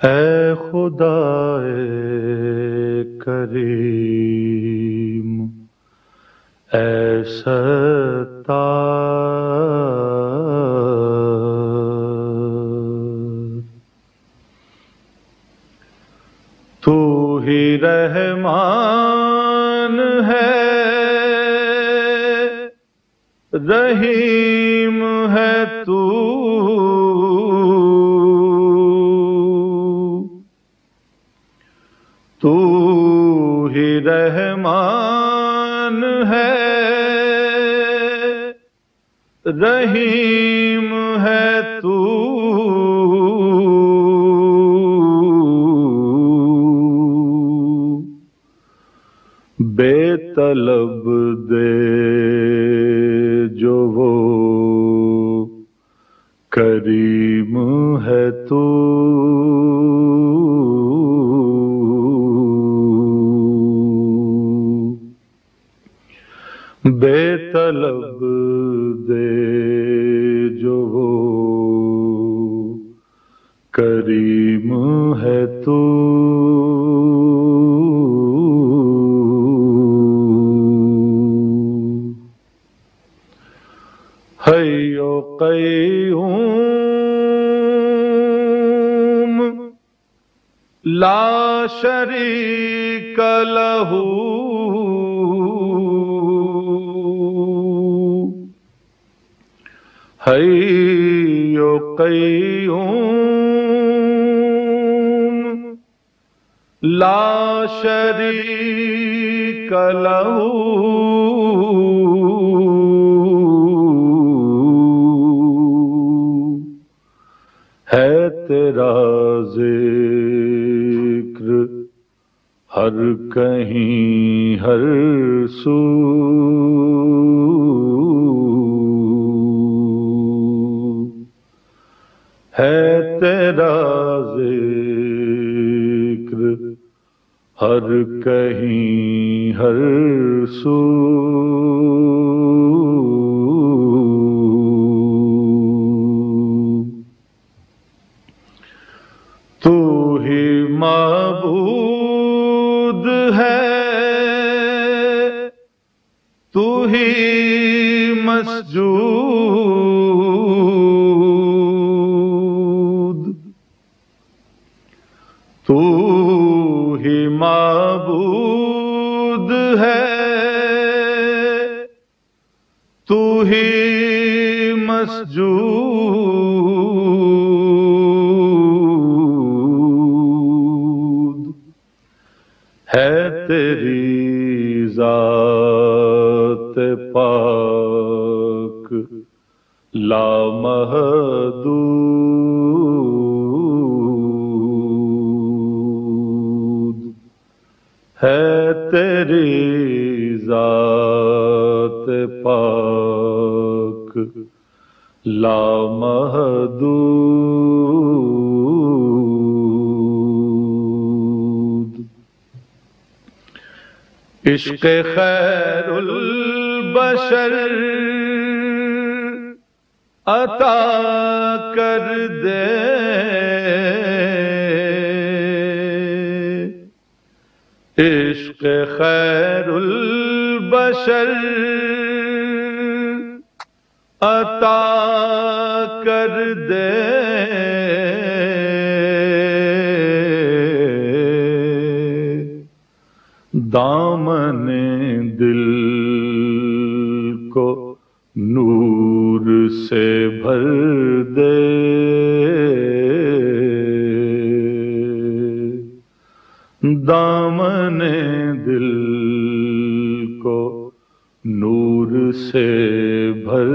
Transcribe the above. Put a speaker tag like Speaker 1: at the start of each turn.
Speaker 1: اے خدا کریم اے ستار تو ہی رحمان ہے رحیم ہے تو تو ہی رحمان ہے۔ رحیم ہے تو۔ بے طلب دے جو وہ کریم ہے تو۔ بے طلب دے جو کریم ہے تو حیو قیوم لا شریک لہو حیو قیوم لا شریک لہو ہے تیرا ذکر ہر کہیں ہر سو ذکر ہر کہیں ہر سو۔ تو ہی معبود ہے تو ہی مسجود معبود ہے۔ تو ہی مسجود ہے تیری ذات پاک۔ ہے تیری ذات پاک۔ لامحدود عشق خیر البشر عطا کر دے۔ عشق خیر البشر عطا کر دے۔ دامن دل کو نور سے بھر دامن دل کو نور سے بھر